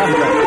Yeah.